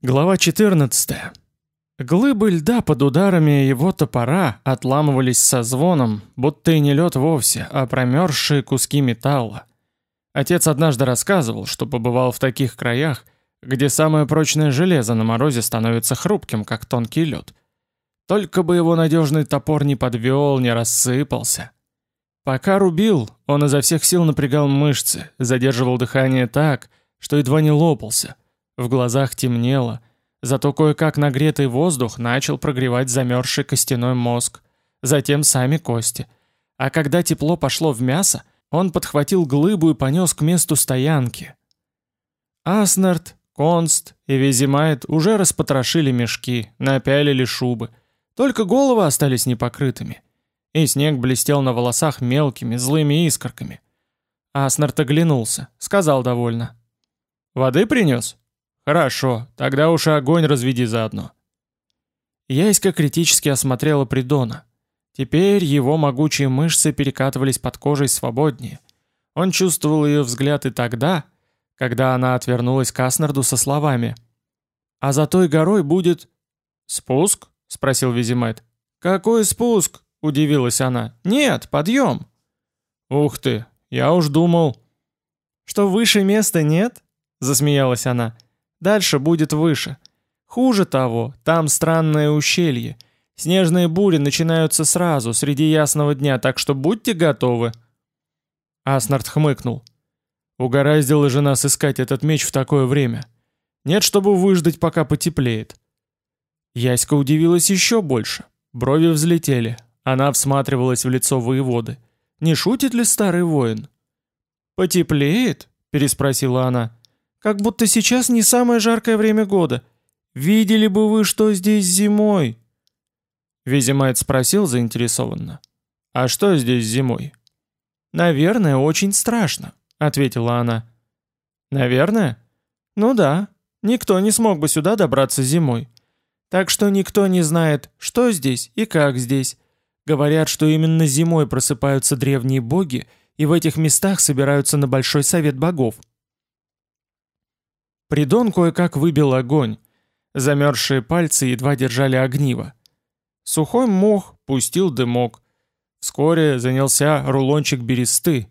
Глава 14. Глыбы льда под ударами его топора отламывались со звоном, будто и не лед вовсе, а промерзшие куски металла. Отец однажды рассказывал, что побывал в таких краях, где самое прочное железо на морозе становится хрупким, как тонкий лед. Только бы его надежный топор не подвел, не рассыпался. Пока рубил, он изо всех сил напрягал мышцы, задерживал дыхание так, что едва не лопался – в глазах темнело, зато кое-как нагретый воздух начал прогревать замерзший костяной мозг, затем сами кости. А когда тепло пошло в мясо, он подхватил глыбу и понес к месту стоянки. Аснард, Конст и Везимайт уже распотрошили мешки, напялили шубы. Только головы остались непокрытыми. И снег блестел на волосах мелкими, злыми искорками. Аснард оглянулся, сказал довольно. «Воды принес?» «Хорошо, тогда уж и огонь разведи заодно». Яська критически осмотрела Придона. Теперь его могучие мышцы перекатывались под кожей свободнее. Он чувствовал ее взгляд и тогда, когда она отвернулась к Аснарду со словами «А за той горой будет...» «Спуск?» — спросил Визимайт. «Какой спуск?» — удивилась она. «Нет, подъем». «Ух ты, я уж думал...» «Что выше места нет?» — засмеялась она. Дальше будет выше. Хуже того, там странное ущелье. Снежные бури начинаются сразу, среди ясного дня, так что будьте готовы. Аснард хмыкнул. Угораздило же нас искать этот меч в такое время. Нет, чтобы выждать, пока потеплеет. Яська удивилась еще больше. Брови взлетели. Она всматривалась в лицо воеводы. Не шутит ли старый воин? «Потеплеет?» — переспросила она. Как будто сейчас не самое жаркое время года. Видели бы вы, что здесь зимой?» Визимайт спросил заинтересованно. «А что здесь зимой?» «Наверное, очень страшно», — ответила она. «Наверное?» «Ну да, никто не смог бы сюда добраться зимой. Так что никто не знает, что здесь и как здесь. Говорят, что именно зимой просыпаются древние боги, и в этих местах собираются на большой совет богов. Придон кое-как выбил огонь. Замерзшие пальцы едва держали огниво. Сухой мох пустил дымок. Вскоре занялся рулончик бересты.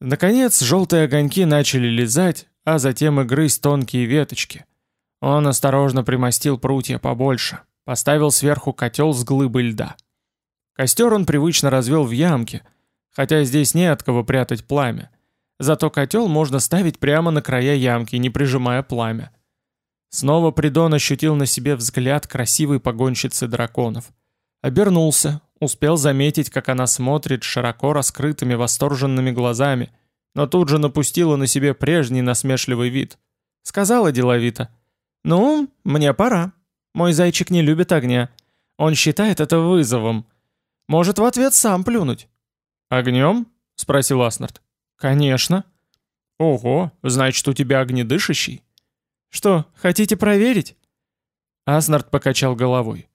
Наконец, желтые огоньки начали лизать, а затем и грызть тонкие веточки. Он осторожно примостил прутья побольше, поставил сверху котел с глыбой льда. Костер он привычно развел в ямке, хотя здесь не от кого прятать пламя. Зато котел можно ставить прямо на края ямки, не прижимая пламя. Снова Придон ощутил на себе взгляд красивой погонщицы драконов. Обернулся, успел заметить, как она смотрит широко раскрытыми восторженными глазами, но тут же напустила на себе прежний насмешливый вид. Сказала деловито. «Ну, мне пора. Мой зайчик не любит огня. Он считает это вызовом. Может в ответ сам плюнуть». «Огнем?» — спросил Аснард. «Конечно». «Ого, значит, у тебя огнедышащий?» «Что, хотите проверить?» Аснард покачал головой.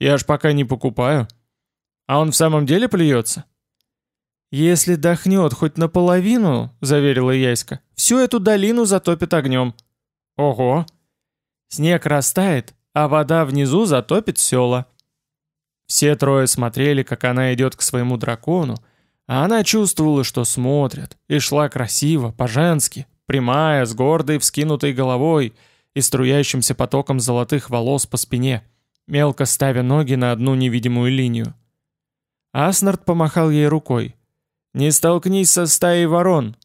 «Я ж пока не покупаю». «А он в самом деле плюется?» «Если дохнет хоть наполовину», — заверила Яська, — «всю эту долину затопит огнем». «Ого!» «Снег растает, а вода внизу затопит села». Все трое смотрели, как она идет к своему дракону, а она чувствовала, что смотрят, и шла красиво, по-женски, прямая, с гордой вскинутой головой и струящимся потоком золотых волос по спине, мелко ставя ноги на одну невидимую линию. Аснард помахал ей рукой. «Не столкнись со стаей ворон!»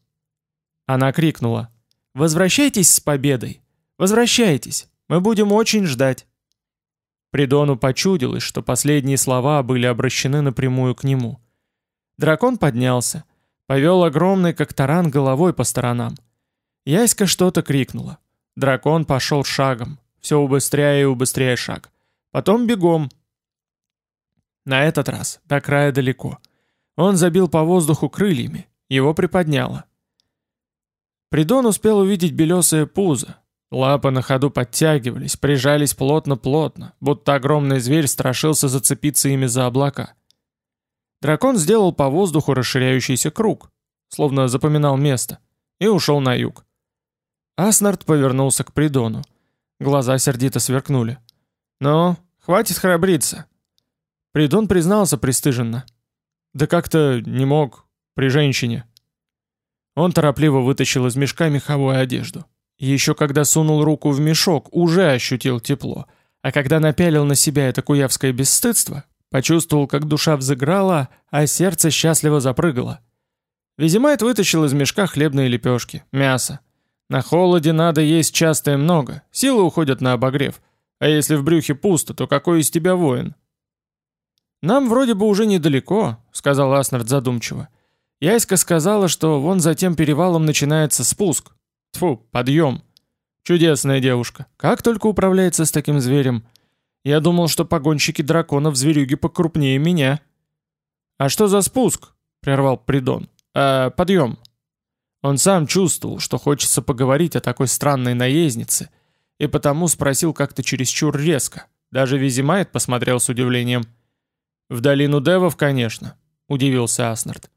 Она крикнула. «Возвращайтесь с победой! Возвращайтесь! Мы будем очень ждать!» Придону почудилось, что последние слова были обращены напрямую к нему. Дракон поднялся, повел огромный как таран головой по сторонам. Яська что-то крикнула. Дракон пошел шагом, все убыстряя и убыстряя шаг. Потом бегом. На этот раз до края далеко. Он забил по воздуху крыльями, его приподняло. Придон успел увидеть белесое пузо. Лапы на ходу подтягивались, прижались плотно-плотно, будто огромный зверь страшился зацепиться ими за облака. Дракон сделал по воздуху расширяющийся круг, словно запоминал место, и ушел на юг. Аснард повернулся к Придону. Глаза сердито сверкнули. «Ну, хватит храбриться». Придон признался пристыженно. «Да как-то не мог при женщине». Он торопливо вытащил из мешка меховую одежду. Еще когда сунул руку в мешок, уже ощутил тепло, а когда напялил на себя это куявское бесстыдство, почувствовал, как душа взыграла, а сердце счастливо запрыгало. Визимайт вытащил из мешка хлебные лепешки, мясо. На холоде надо есть часто и много, силы уходят на обогрев. А если в брюхе пусто, то какой из тебя воин? «Нам вроде бы уже недалеко», — сказал Аснард задумчиво. Яська сказала, что вон за тем перевалом начинается спуск. Тфу, подъем. Чудесная девушка. Как только управляется с таким зверем. Я думал, что погонщики драконов зверюги покрупнее меня. А что за спуск? Прервал Придон. Э, подъем. Он сам чувствовал, что хочется поговорить о такой странной наезднице, и потому спросил как-то чересчур резко. Даже Визимайт посмотрел с удивлением. «В долину Девов, конечно», — удивился Аснард.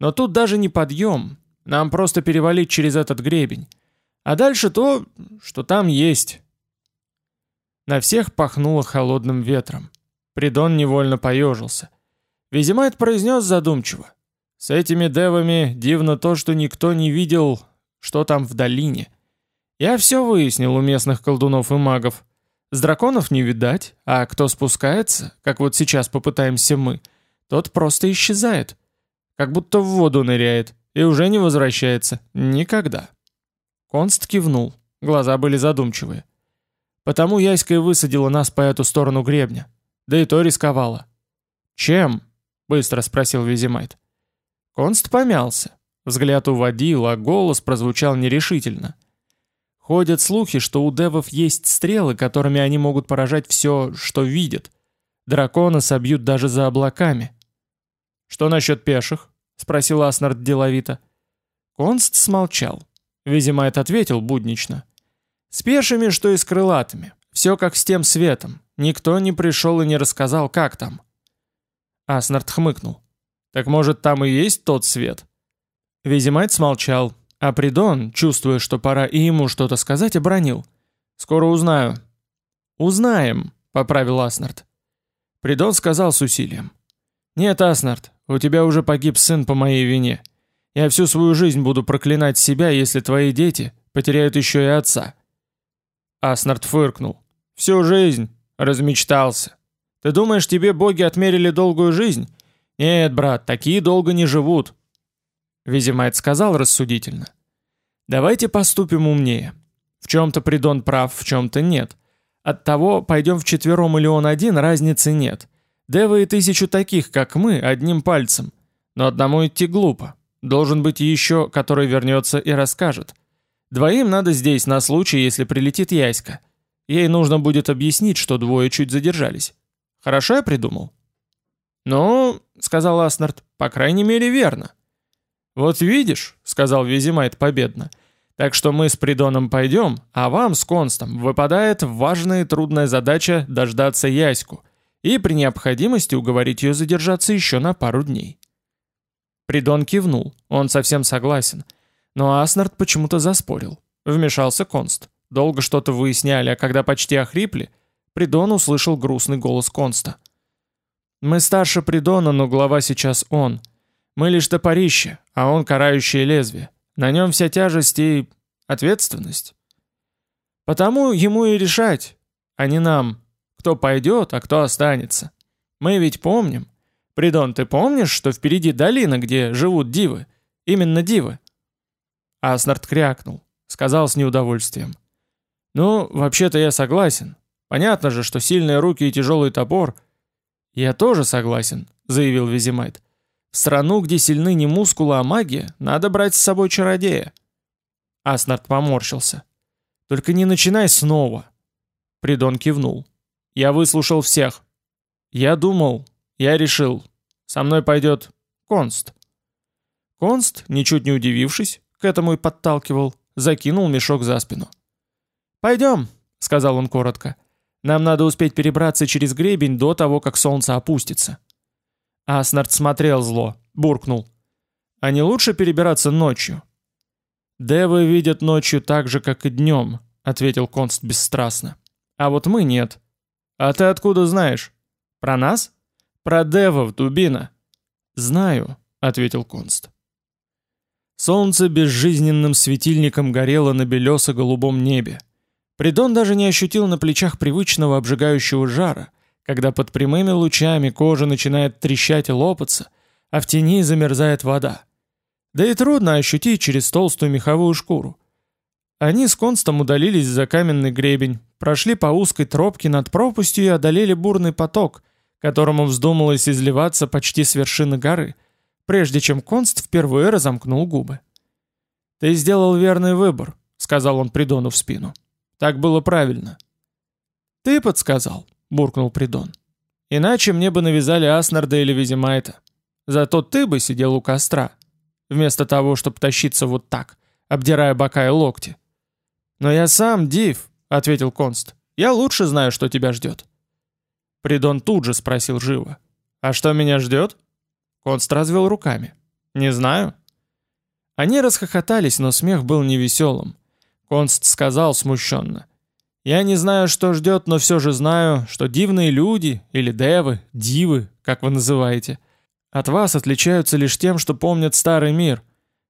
Но тут даже не подъем. Нам просто перевалить через этот гребень. А дальше то, что там есть. На всех пахнуло холодным ветром. Придон невольно поежился. Визимайт произнес задумчиво. С этими девами дивно то, что никто не видел, что там в долине. Я все выяснил у местных колдунов и магов. С драконов не видать, а кто спускается, как вот сейчас попытаемся мы, тот просто исчезает. Как будто в воду ныряет. И уже не возвращается. Никогда. Конст кивнул. Глаза были задумчивые. Потому Яська и высадила нас по эту сторону гребня. Да и то рисковала. «Чем?» — быстро спросил Визимайт. Конст помялся. Взгляд уводил, а голос прозвучал нерешительно. Ходят слухи, что у девов есть стрелы, которыми они могут поражать все, что видят. Дракона собьют даже за облаками. «Что насчет пеших?» — спросил Аснард деловито. Конст смолчал. Визимайт ответил буднично. «С пешими, что и с крылатыми. Все как с тем светом. Никто не пришел и не рассказал, как там». Аснард хмыкнул. «Так может, там и есть тот свет?» Визимайт смолчал, а Придон, чувствуя, что пора и ему что-то сказать, обронил. «Скоро узнаю». «Узнаем», — поправил Аснард. Придон сказал с усилием. «Нет, Аснард, у тебя уже погиб сын по моей вине. Я всю свою жизнь буду проклинать себя, если твои дети потеряют еще и отца». Аснард фыркнул. «Всю жизнь. Размечтался. Ты думаешь, тебе боги отмерили долгую жизнь? Нет, брат, такие долго не живут». Визимайт сказал рассудительно. «Давайте поступим умнее. В чем-то Придон прав, в чем-то нет. Оттого пойдем вчетвером или он один, разницы нет. Девы и тысячу таких, как мы, одним пальцем. Но одному идти глупо. Должен быть еще, который вернется и расскажет. Двоим надо здесь на случай, если прилетит Яська. Ей нужно будет объяснить, что двое чуть задержались. Хорошо я придумал? «Ну, — сказал Аснард, — по крайней мере верно». «Вот видишь», — сказал Визимайт победно, — «так что мы с Придоном пойдем, а вам с Констом выпадает важная и трудная задача дождаться Яську, и при необходимости уговорить ее задержаться еще на пару дней. Придон кивнул, он совсем согласен. Но Аснард почему-то заспорил. Вмешался Конст. Долго что-то выясняли, а когда почти охрипли, Придон услышал грустный голос Конста. «Мы старше Придона, но глава сейчас он. Мы лишь топорище, а он карающее лезвие. На нем вся тяжесть и... ответственность. Потому ему и решать, а не нам, кто пойдет, а кто останется. Мы ведь помним. Придон, ты помнишь, что впереди долина, где живут дивы? Именно дивы. Аснард крякнул, сказал с неудовольствием. Ну, вообще-то я согласен. Понятно же, что сильные руки и тяжелый топор... Я тоже согласен, заявил Визимайт. В страну, где сильны не мускулы, а магия, надо брать с собой чародея. Аснард поморщился. Только не начинай снова. Придон кивнул. Я выслушал всех. Я думал, я решил. Со мной пойдет Конст. Конст, ничуть не удивившись, к этому и подталкивал, закинул мешок за спину. «Пойдем», — сказал он коротко. «Нам надо успеть перебраться через гребень до того, как солнце опустится». Аснард смотрел зло, буркнул. «А не лучше перебираться ночью?» «Девы видят ночью так же, как и днем», — ответил Конст бесстрастно. «А вот мы нет». «А ты откуда знаешь?» «Про нас?» «Про девов, дубина». «Знаю», — ответил Конст. Солнце безжизненным светильником горело на белесо-голубом небе. Придон даже не ощутил на плечах привычного обжигающего жара, когда под прямыми лучами кожа начинает трещать и лопаться, а в тени замерзает вода. Да и трудно ощутить через толстую меховую шкуру. Они с Констом удалились за каменный гребень, прошли по узкой тропке над пропастью и одолели бурный поток, которому вздумалось изливаться почти с вершины горы — прежде чем Конст впервые разомкнул губы. «Ты сделал верный выбор», — сказал он Придону в спину. «Так было правильно». «Ты подсказал», — буркнул Придон. «Иначе мне бы навязали Аснарда или Визимайта. Зато ты бы сидел у костра, вместо того, чтобы тащиться вот так, обдирая бока и локти». «Но я сам див», — ответил Конст. «Я лучше знаю, что тебя ждет». Придон тут же спросил живо. «А что меня ждет?» Конст развел руками. «Не знаю». Они расхохотались, но смех был невеселым. Конст сказал смущенно. «Я не знаю, что ждет, но все же знаю, что дивные люди, или девы, дивы, как вы называете, от вас отличаются лишь тем, что помнят старый мир.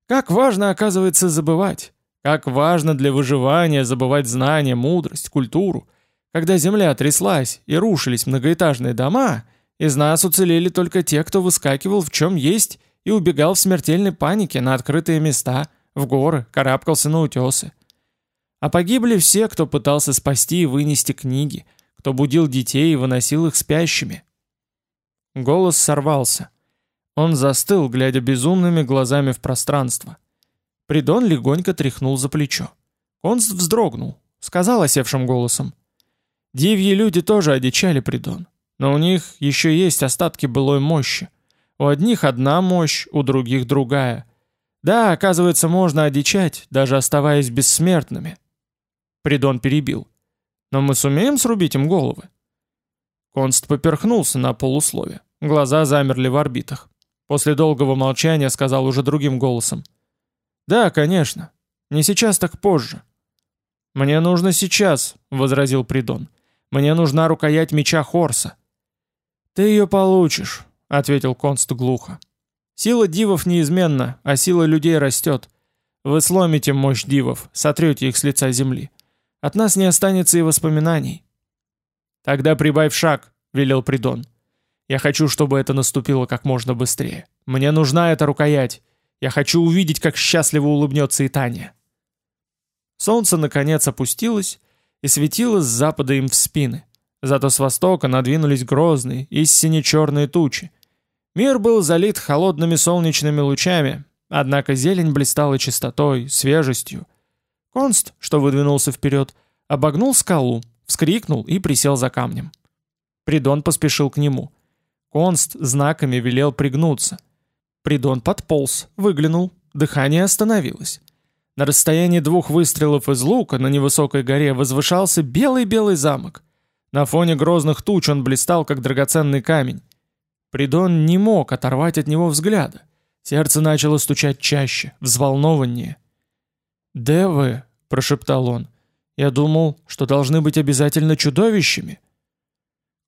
Как важно, оказывается, забывать. Как важно для выживания забывать знания, мудрость, культуру. Когда земля тряслась и рушились многоэтажные дома — из нас уцелели только те, кто выскакивал в чем есть и убегал в смертельной панике на открытые места, в горы, карабкался на утесы. А погибли все, кто пытался спасти и вынести книги, кто будил детей и выносил их спящими. Голос сорвался. Он застыл, глядя безумными глазами в пространство. Придон легонько тряхнул за плечо. Конст вздрогнул, сказал осевшим голосом. «Дивьи люди тоже одичали, Придон. Но у них еще есть остатки былой мощи. У одних одна мощь, у других другая. Да, оказывается, можно одичать, даже оставаясь бессмертными. Придон перебил. Но мы сумеем срубить им головы? Конст поперхнулся на полуслове. Глаза замерли в орбитах. После долгого молчания сказал уже другим голосом. «Да, конечно. Не сейчас, так позже». «Мне нужно сейчас», — возразил Придон. «Мне нужна рукоять меча Хорса. «Ты ее получишь», — ответил Конст глухо. «Сила дивов неизменна, а сила людей растет. Вы сломите мощь дивов, сотрете их с лица земли. От нас не останется и воспоминаний». «Тогда прибавь шаг», — велел Придон. «Я хочу, чтобы это наступило как можно быстрее. Мне нужна эта рукоять. Я хочу увидеть, как счастливо улыбнется и Таня». Солнце наконец опустилось и светило с запада им в спины. Зато с востока надвинулись грозные, истинно черные тучи. Мир был залит холодными солнечными лучами, однако зелень блистала чистотой, свежестью. Конст, что выдвинулся вперед, обогнул скалу, вскрикнул и присел за камнем. Придон поспешил к нему. Конст знаками велел пригнуться. Придон подполз, выглянул, дыхание остановилось. На расстоянии двух выстрелов из лука на невысокой горе возвышался белый-белый замок — на фоне грозных туч он блистал, как драгоценный камень. Придон не мог оторвать от него взгляда. Сердце начало стучать чаще, взволнованнее. «Девы», — прошептал он, — «я думал, что должны быть обязательно чудовищами».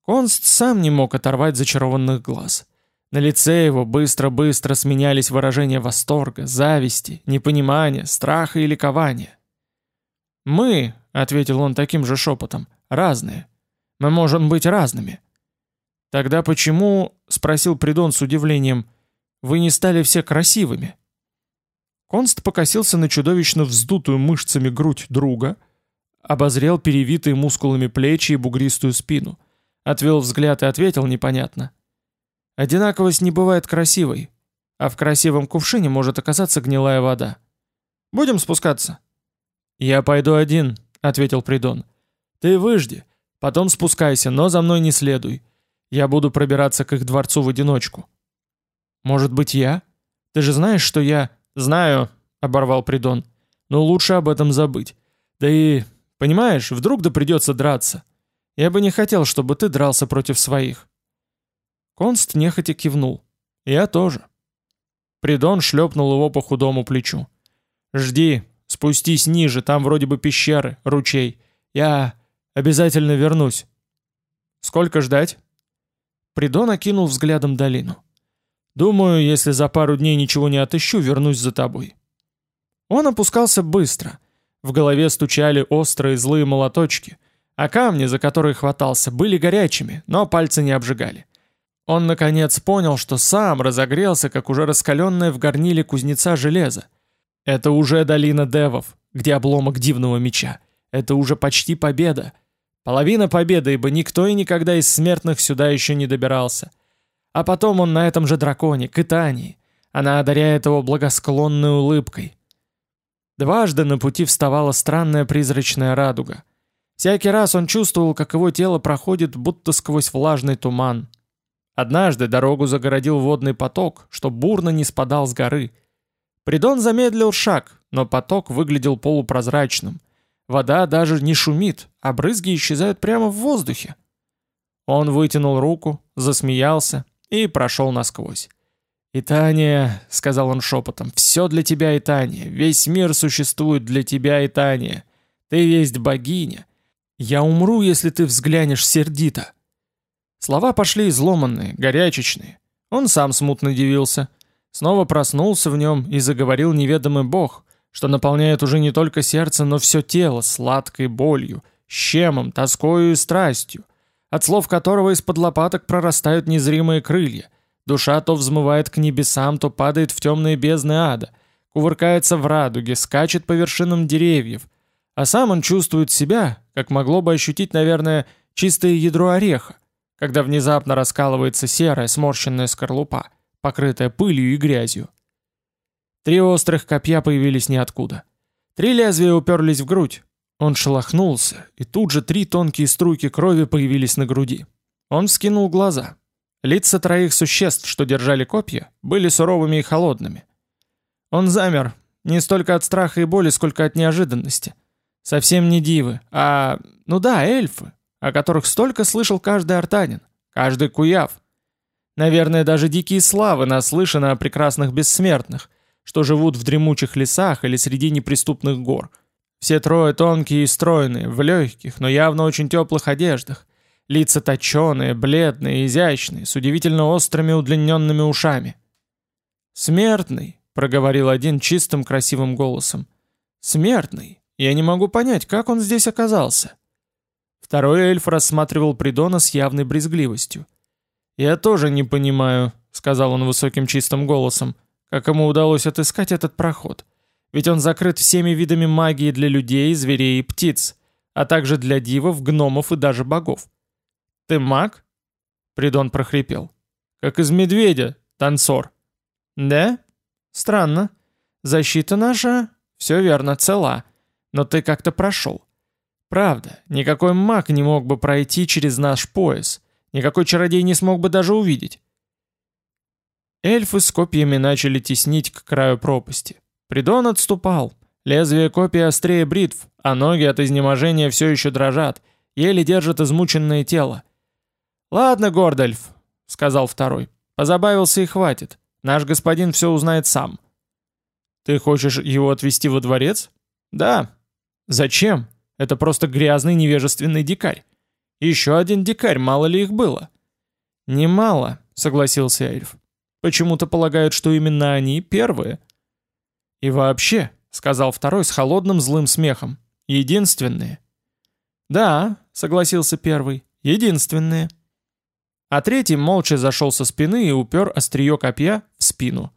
Конст сам не мог оторвать зачарованных глаз. На лице его быстро-быстро сменялись выражения восторга, зависти, непонимания, страха и ликования. «Мы», — ответил он таким же шепотом, — «разные. Мы можем быть разными». «Тогда почему, — спросил Придон с удивлением, — вы не стали все красивыми?» Конст покосился на чудовищно вздутую мышцами грудь друга, обозрел перевитые мускулами плечи и бугристую спину, отвел взгляд и ответил непонятно. «Одинаковость не бывает красивой, а в красивом кувшине может оказаться гнилая вода. Будем спускаться?» «Я пойду один», — ответил Придон. «Ты выжди, Потом спускайся, но за мной не следуй. Я буду пробираться к их дворцу в одиночку». «Может быть, я? Ты же знаешь, что я...» «Знаю», — оборвал Придон. «Но лучше об этом забыть. Да и, понимаешь, вдруг да придется драться. Я бы не хотел, чтобы ты дрался против своих». Конст нехотя кивнул. «Я тоже». Придон шлепнул его по худому плечу. «Жди, Спустись ниже, там вроде бы пещеры, ручей. Я обязательно вернусь. Сколько ждать? Придон окинул взглядом долину. Думаю, если за пару дней ничего не отыщу, вернусь за тобой. Он опускался быстро. В голове стучали острые злые молоточки, а камни, за которые хватался, были горячими, но пальцы не обжигали. Он, наконец, понял, что сам разогрелся, как уже раскаленное в горниле кузнеца железо. Это уже долина девов, где обломок дивного меча. Это уже почти победа. Половина победы, ибо никто и никогда из смертных сюда еще не добирался. А потом он на этом же драконе, Китании. Она одаряет его благосклонной улыбкой. Дважды на пути вставала странная призрачная радуга. Всякий раз он чувствовал, как его тело проходит будто сквозь влажный туман. Однажды дорогу загородил водный поток, что бурно не спадал с горы. Придон замедлил шаг, но поток выглядел полупрозрачным. Вода даже не шумит, а брызги исчезают прямо в воздухе. Он вытянул руку, засмеялся и прошел насквозь. «Итания», — сказал он шепотом, — «все для тебя, Итания, весь мир существует для тебя, Итания. Ты есть богиня. Я умру, если ты взглянешь сердито». Слова пошли изломанные, горячечные. Он сам смутно дивился. Снова проснулся в нем и заговорил неведомый бог, что наполняет уже не только сердце, но все тело сладкой болью, щемом, тоскою и страстью, от слов которого из-под лопаток прорастают незримые крылья. Душа то взмывает к небесам, то падает в темные бездны ада, кувыркается в радуге, скачет по вершинам деревьев, а сам он чувствует себя, как могло бы ощутить, наверное, чистое ядро ореха, когда внезапно раскалывается серая сморщенная скорлупа, покрытая пылью и грязью. Три острых копья появились ниоткуда. Три лезвия уперлись в грудь. Он шелохнулся, и тут же три тонкие струйки крови появились на груди. Он вскинул глаза. Лица троих существ, что держали копья, были суровыми и холодными. Он замер, не столько от страха и боли, сколько от неожиданности. Совсем не дивы, а... ну да, эльфы, о которых столько слышал каждый артанин, каждый куяв. Наверное, даже дикие славы наслышаны о прекрасных бессмертных, что живут в дремучих лесах или среди неприступных гор. Все трое тонкие и стройные, в легких, но явно очень теплых одеждах. Лица точеные, бледные, изящные, с удивительно острыми удлиненными ушами. «Смертный», — проговорил один чистым красивым голосом. «Смертный. Я не могу понять, как он здесь оказался». Второй эльф рассматривал Придона с явной брезгливостью. «Я тоже не понимаю», — сказал он высоким чистым голосом, «как ему удалось отыскать этот проход. Ведь он закрыт всеми видами магии для людей, зверей и птиц, а также для дивов, гномов и даже богов. Ты маг?» Придон прохрипел. «Как из медведя, танцор». «Да? Странно. Защита наша, все верно, цела. Но ты как-то прошел. Правда, никакой маг не мог бы пройти через наш пояс. Никакой чародей не смог бы даже увидеть. Эльфы с копьями начали теснить к краю пропасти. Придон отступал. Лезвие копья острее бритв, а ноги от изнеможения все еще дрожат, еле держат измученное тело. «Ладно, Гордольф», — сказал второй, — «позабавился и хватит. Наш господин все узнает сам». «Ты хочешь его отвезти во дворец?» «Да». «Зачем?» Это просто грязный невежественный дикарь. Еще один дикарь, мало ли их было. Немало, согласился эльф. Почему-то полагают, что именно они первые. И вообще, сказал второй с холодным злым смехом, единственные. Да, согласился первый, единственные. А третий молча зашел со спины и упер острие копья в спину.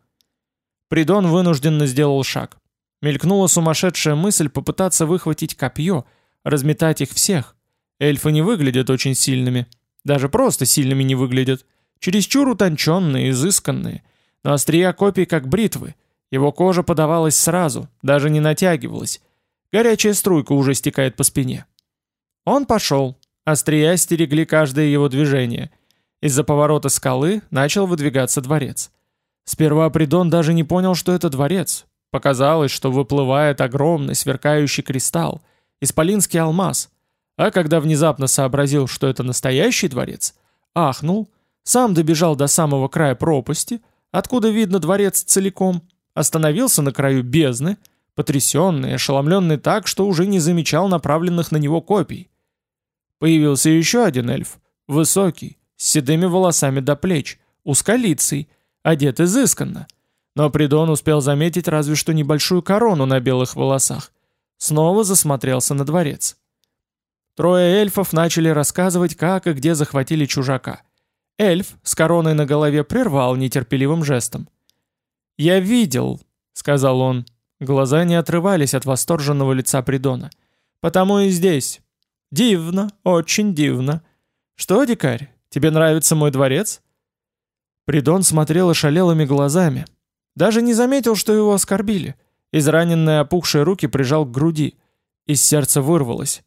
Придон вынужденно сделал шаг. Мелькнула сумасшедшая мысль попытаться выхватить копье, разметать их всех. Эльфы не выглядят очень сильными. Даже просто сильными не выглядят. Чересчур утонченные, изысканные. Но острия копий как бритвы. Его кожа подавалась сразу, даже не натягивалась. Горячая струйка уже стекает по спине. Он пошел. Острия стерегли каждое его движение. Из-за поворота скалы начал выдвигаться дворец. Сперва Придон даже не понял, что это дворец. Показалось, что выплывает огромный сверкающий кристалл, исполинский алмаз. А когда внезапно сообразил, что это настоящий дворец, ахнул, сам добежал до самого края пропасти, откуда видно дворец целиком, остановился на краю бездны, потрясенный, ошеломленный так, что уже не замечал направленных на него копий. Появился еще один эльф, высокий, с седыми волосами до плеч, узколицый, одет изысканно. Но Придон успел заметить разве что небольшую корону на белых волосах. Снова засмотрелся на дворец. Трое эльфов начали рассказывать, как и где захватили чужака. Эльф с короной на голове прервал нетерпеливым жестом. «Я видел», — сказал он. Глаза не отрывались от восторженного лица Придона. «Потому и здесь. Дивно, очень дивно. Что, дикарь, тебе нравится мой дворец?» Придон смотрел ошалелыми глазами. Даже не заметил, что его оскорбили. Израненные опухшие руки прижал к груди. Из сердца вырвалось.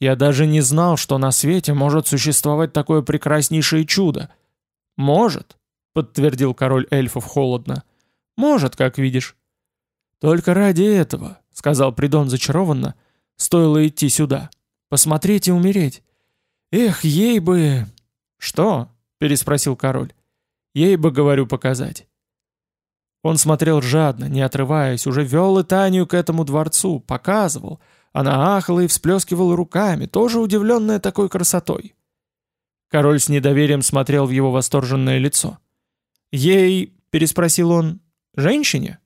Я даже не знал, что на свете может существовать такое прекраснейшее чудо. Может, подтвердил король эльфов холодно. Может, как видишь. Только ради этого, сказал Придон зачарованно, стоило идти сюда. Посмотреть и умереть. Эх, ей бы... Что? переспросил король. Ей бы, говорю, показать. Он смотрел жадно, не отрываясь, уже вел Итанию к этому дворцу, показывал — она ахала и всплескивала руками, тоже удивленная такой красотой. Король с недоверием смотрел в его восторженное лицо. «Ей...» — переспросил он. «Женщине?»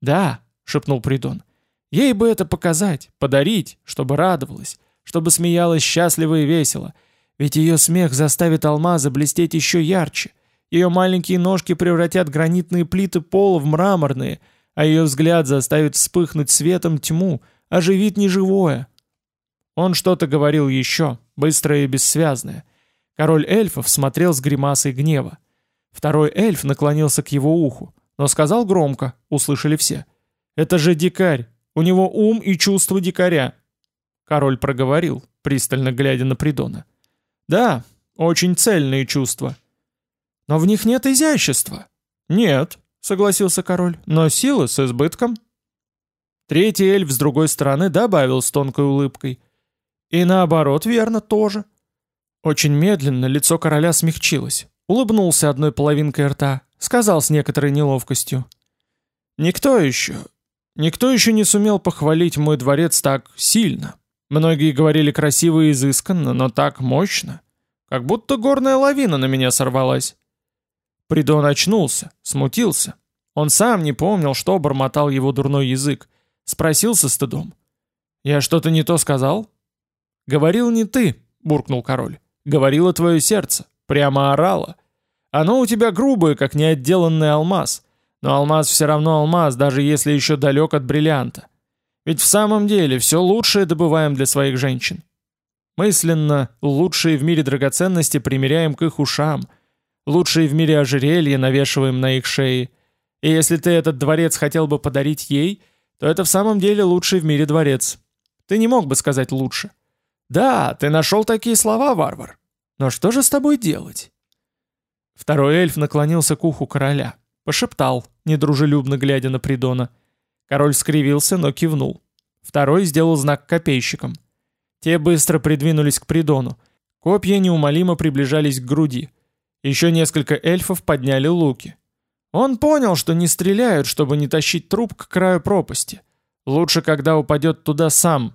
«Да», — шепнул Придон. «Ей бы это показать, подарить, чтобы радовалась, чтобы смеялась счастливо и весело. Ведь ее смех заставит алмазы блестеть еще ярче. Ее маленькие ножки превратят гранитные плиты пола в мраморные, а ее взгляд заставит вспыхнуть светом тьму, оживит неживое. Он что-то говорил еще, быстрое и бессвязное. Король эльфов смотрел с гримасой гнева. Второй эльф наклонился к его уху, но сказал громко, услышали все. «Это же дикарь! У него ум и чувство дикаря!» Король проговорил, пристально глядя на Придона. «Да, очень цельные чувства. Но в них нет изящества». «Нет», — согласился король, — «но силы с избытком». Третий эльф с другой стороны добавил с тонкой улыбкой. И наоборот, верно, тоже. Очень медленно лицо короля смягчилось. Улыбнулся одной половинкой рта, сказал с некоторой неловкостью. «Никто еще, никто еще не сумел похвалить мой дворец так сильно. Многие говорили красиво и изысканно, но так мощно. Как будто горная лавина на меня сорвалась». Придон очнулся, смутился. Он сам не помнил, что бормотал его дурной язык. Спросил со стыдом. «Я что-то не то сказал?» «Говорил не ты», — буркнул король. «Говорило твое сердце, прямо орало. Оно у тебя грубое, как неотделанный алмаз. Но алмаз все равно алмаз, даже если еще далек от бриллианта. Ведь в самом деле все лучшее добываем для своих женщин. Мысленно лучшие в мире драгоценности примеряем к их ушам, лучшие в мире ожерелья навешиваем на их шеи. И если ты этот дворец хотел бы подарить ей, то это в самом деле лучший в мире дворец. Ты не мог бы сказать лучше. Да, ты нашел такие слова, варвар. Но что же с тобой делать? Второй эльф наклонился к уху короля. Пошептал, недружелюбно глядя на Придона. Король скривился, но кивнул. Второй сделал знак копейщикам. Те быстро придвинулись к Придону. Копья неумолимо приближались к груди. Еще несколько эльфов подняли луки. Он понял, что не стреляют, чтобы не тащить труп к краю пропасти. Лучше, когда упадет туда сам.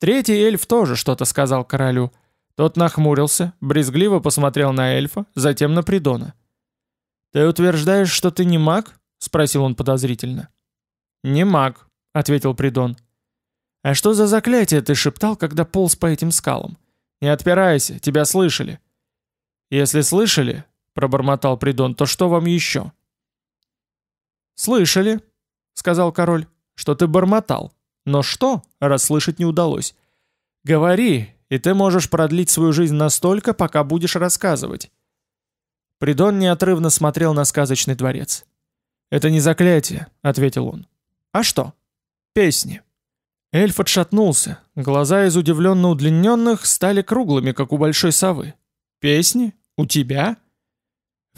Третий эльф тоже что-то сказал королю. Тот нахмурился, брезгливо посмотрел на эльфа, затем на Придона. «Ты утверждаешь, что ты не маг?» — спросил он подозрительно. «Не маг», — ответил Придон. «А что за заклятие ты шептал, когда полз по этим скалам? Не отпирайся, тебя слышали». «Если слышали, пробормотал Придон, то что вам еще? Слышали, сказал король, что ты бормотал. Но что, расслышать не удалось. Говори, и ты можешь продлить свою жизнь настолько, пока будешь рассказывать. Придон неотрывно смотрел на сказочный дворец. «Это не заклятие», — ответил он. «А что?» «Песни». Эльф отшатнулся. Глаза из удивленно удлиненных стали круглыми, как у большой совы. «Песни? У тебя?»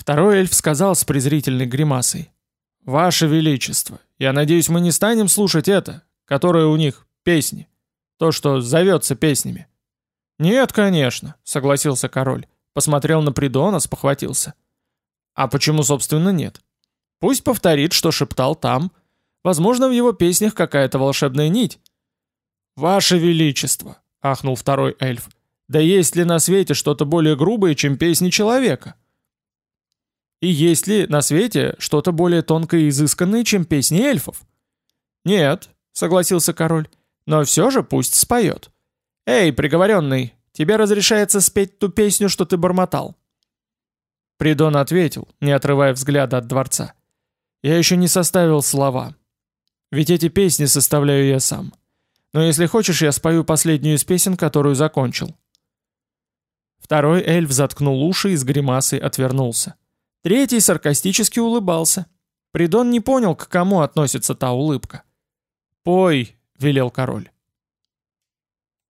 Второй эльф сказал с презрительной гримасой. «Ваше Величество, я надеюсь, мы не станем слушать это, которое у них песни, то, что зовется песнями». «Нет, конечно», — согласился король. Посмотрел на Придона, спохватился. «А почему, собственно, нет? Пусть повторит, что шептал там. Возможно, в его песнях какая-то волшебная нить. «Ваше Величество!» — ахнул второй эльф. «Да есть ли на свете что-то более грубое, чем песни человека?» «И есть ли на свете что-то более тонкое и изысканное, чем песни эльфов?» «Нет», — согласился король, — «но все же пусть споет». «Эй, приговоренный, тебе разрешается спеть ту песню, что ты бормотал». Придон ответил, не отрывая взгляда от дворца. «Я еще не составил слова. Ведь эти песни составляю я сам. Но если хочешь, я спою последнюю из песен, которую закончил». Второй эльф заткнул уши и с гримасой отвернулся. Третий саркастически улыбался. Придон не понял, к кому относится та улыбка. «Пой», — велел король.